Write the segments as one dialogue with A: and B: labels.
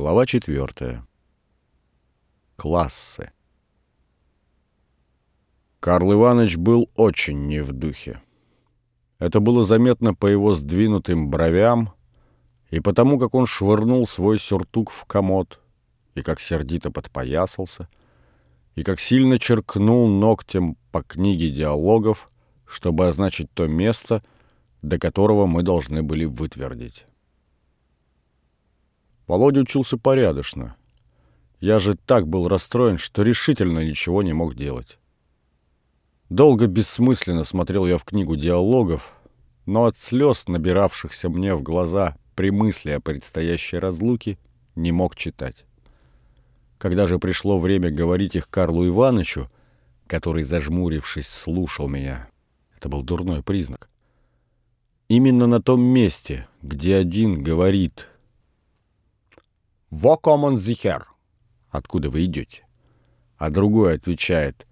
A: Глава четвертая. Классы. Карл Иванович был очень не в духе. Это было заметно по его сдвинутым бровям и потому, как он швырнул свой сюртук в комод, и как сердито подпоясался, и как сильно черкнул ногтем по книге диалогов, чтобы означить то место, до которого мы должны были вытвердить. Володя учился порядочно. Я же так был расстроен, что решительно ничего не мог делать. Долго бессмысленно смотрел я в книгу диалогов, но от слез, набиравшихся мне в глаза при мысли о предстоящей разлуке, не мог читать. Когда же пришло время говорить их Карлу Ивановичу, который, зажмурившись, слушал меня, это был дурной признак. Именно на том месте, где один говорит «Во коммон зихер», откуда вы идете, а другой отвечает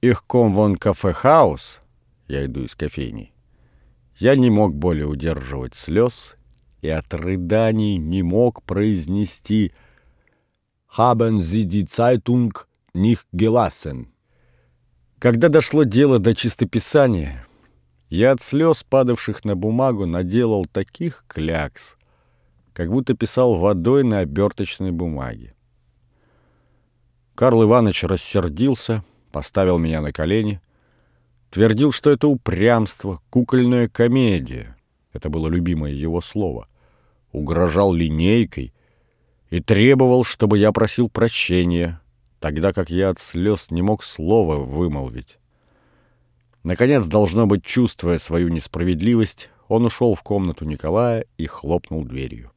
A: «Их ком вон кафе-хаус», я иду из кофейни, я не мог более удерживать слез и от рыданий не мог произнести «Haben Sie die Zeitung nicht gelassen?» Когда дошло дело до чистописания, я от слез, падавших на бумагу, наделал таких клякс, как будто писал водой на оберточной бумаге. Карл Иванович рассердился, поставил меня на колени, твердил, что это упрямство, кукольная комедия, это было любимое его слово, угрожал линейкой и требовал, чтобы я просил прощения, тогда как я от слез не мог слова вымолвить. Наконец, должно быть, чувствуя свою несправедливость, он ушел в комнату Николая и хлопнул дверью.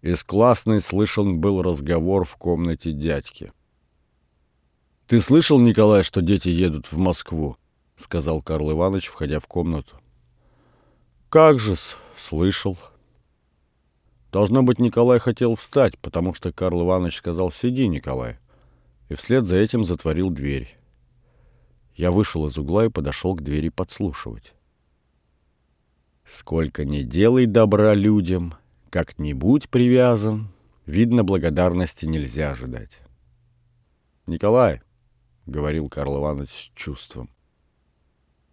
A: Из классной слышен был разговор в комнате дядьки. «Ты слышал, Николай, что дети едут в Москву?» — сказал Карл Иванович, входя в комнату. «Как же-с, слышал». Должно быть, Николай хотел встать, потому что Карл Иванович сказал «Сиди, Николай», и вслед за этим затворил дверь. Я вышел из угла и подошел к двери подслушивать. «Сколько не делай добра людям, как-нибудь привязан, видно, благодарности нельзя ожидать». «Николай», — говорил Карл Иванович с чувством.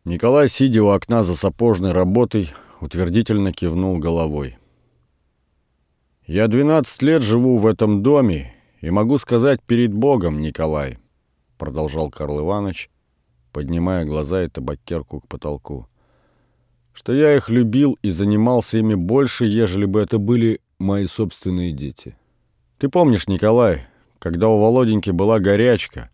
A: Николай, сидя у окна за сапожной работой, утвердительно кивнул головой. «Я двенадцать лет живу в этом доме и могу сказать перед Богом, Николай», — продолжал Карл Иванович, поднимая глаза и табакерку к потолку, «что я их любил и занимался ими больше, ежели бы это были мои собственные дети. Ты помнишь, Николай, когда у Володеньки была горячка?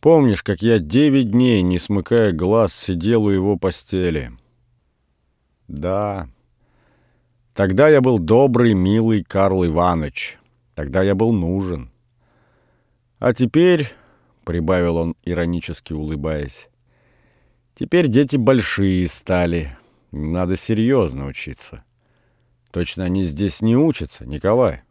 A: Помнишь, как я девять дней, не смыкая глаз, сидел у его постели?» «Да», Тогда я был добрый, милый Карл Иванович. Тогда я был нужен. А теперь, — прибавил он, иронически улыбаясь, — теперь дети большие стали. Надо серьезно учиться. Точно они здесь не учатся, Николай.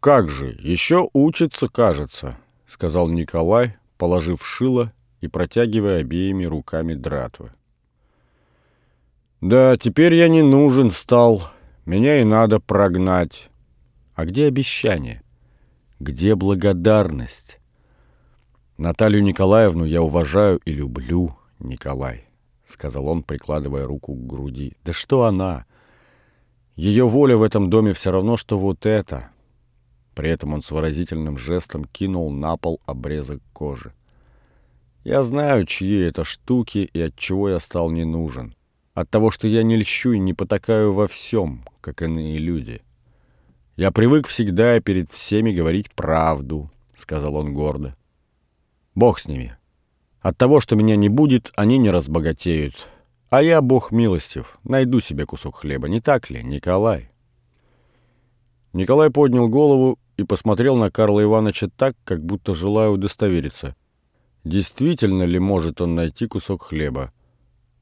A: «Как же, еще учатся, кажется», — сказал Николай, положив шило и протягивая обеими руками дратвы. Да, теперь я не нужен стал. Меня и надо прогнать. А где обещание? Где благодарность? Наталью Николаевну я уважаю и люблю, Николай, сказал он, прикладывая руку к груди. Да что она? Ее воля в этом доме все равно, что вот это. При этом он с выразительным жестом кинул на пол обрезок кожи. Я знаю, чьи это штуки и от чего я стал не нужен от того, что я не льщу и не потакаю во всем, как иные люди. Я привык всегда перед всеми говорить правду, — сказал он гордо. Бог с ними. От того, что меня не будет, они не разбогатеют. А я, Бог милостив, найду себе кусок хлеба, не так ли, Николай? Николай поднял голову и посмотрел на Карла Ивановича так, как будто желая удостовериться. Действительно ли может он найти кусок хлеба?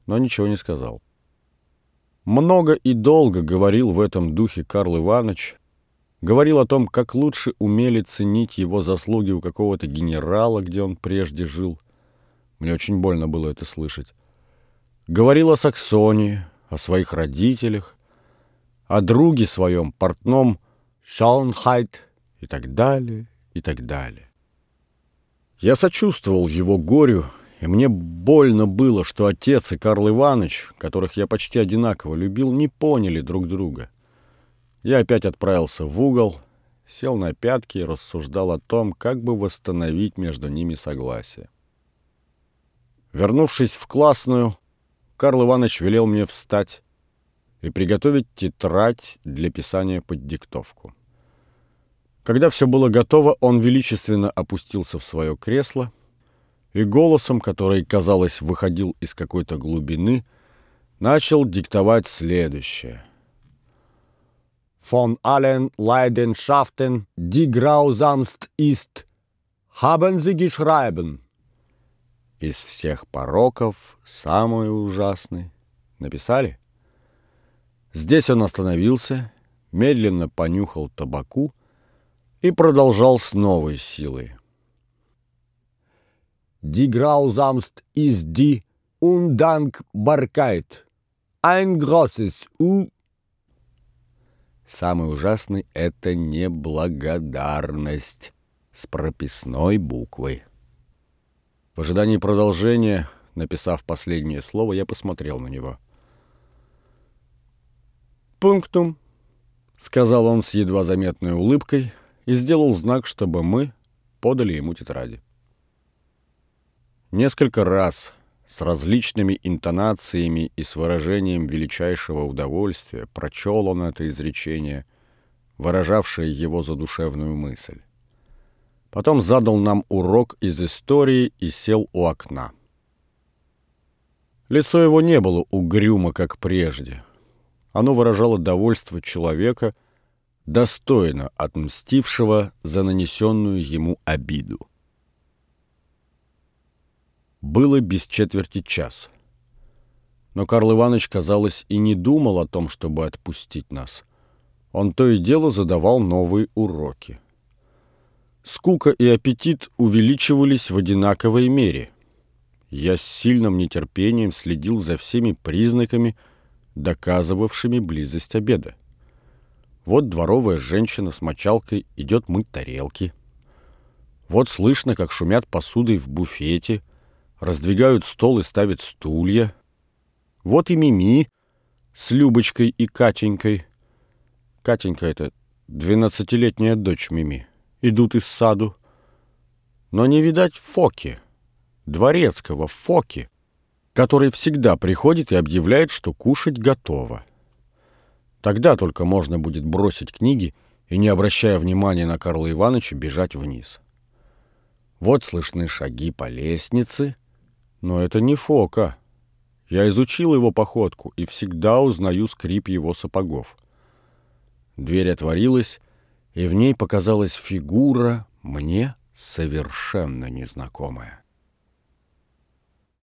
A: Но ничего не сказал. Много и долго говорил в этом духе Карл Иванович, говорил о том, как лучше умели ценить его заслуги у какого-то генерала, где он прежде жил. Мне очень больно было это слышать. Говорил о Саксонии, о своих родителях, о друге своем, портном Шаунхайт и так далее, и так далее. Я сочувствовал его горю, и мне больно было, что отец и Карл Иванович, которых я почти одинаково любил, не поняли друг друга. Я опять отправился в угол, сел на пятки и рассуждал о том, как бы восстановить между ними согласие. Вернувшись в классную, Карл Иванович велел мне встать и приготовить тетрадь для писания под диктовку. Когда все было готово, он величественно опустился в свое кресло и голосом, который, казалось, выходил из какой-то глубины, начал диктовать следующее. «Von allen Leidenschaften, die grausamst ist, haben Sie geschrieben». Из всех пороков самый ужасный. Написали? Здесь он остановился, медленно понюхал табаку и продолжал с новой силой. Die grausamst ist die Undankbarkeit. Ein großes U. Самый ужасный — это неблагодарность с прописной буквой. В ожидании продолжения, написав последнее слово, я посмотрел на него. «Пунктум», — сказал он с едва заметной улыбкой и сделал знак, чтобы мы подали ему тетради. Несколько раз с различными интонациями и с выражением величайшего удовольствия прочел он это изречение, выражавшее его задушевную мысль. Потом задал нам урок из истории и сел у окна. Лицо его не было угрюмо, как прежде. Оно выражало довольство человека, достойно отмстившего за нанесенную ему обиду. Было без четверти час. Но Карл Иванович, казалось, и не думал о том, чтобы отпустить нас. Он то и дело задавал новые уроки. Скука и аппетит увеличивались в одинаковой мере. Я с сильным нетерпением следил за всеми признаками, доказывавшими близость обеда. Вот дворовая женщина с мочалкой идет мыть тарелки. Вот слышно, как шумят посудой в буфете, раздвигают стол и ставят стулья. Вот и Мими с Любочкой и Катенькой. Катенька — это двенадцатилетняя дочь Мими идут из саду. Но не видать Фоки, дворецкого Фоки, который всегда приходит и объявляет, что кушать готово. Тогда только можно будет бросить книги и, не обращая внимания на Карла Ивановича, бежать вниз. Вот слышны шаги по лестнице, но это не Фока. Я изучил его походку и всегда узнаю скрип его сапогов. Дверь отворилась, и в ней показалась фигура мне совершенно незнакомая.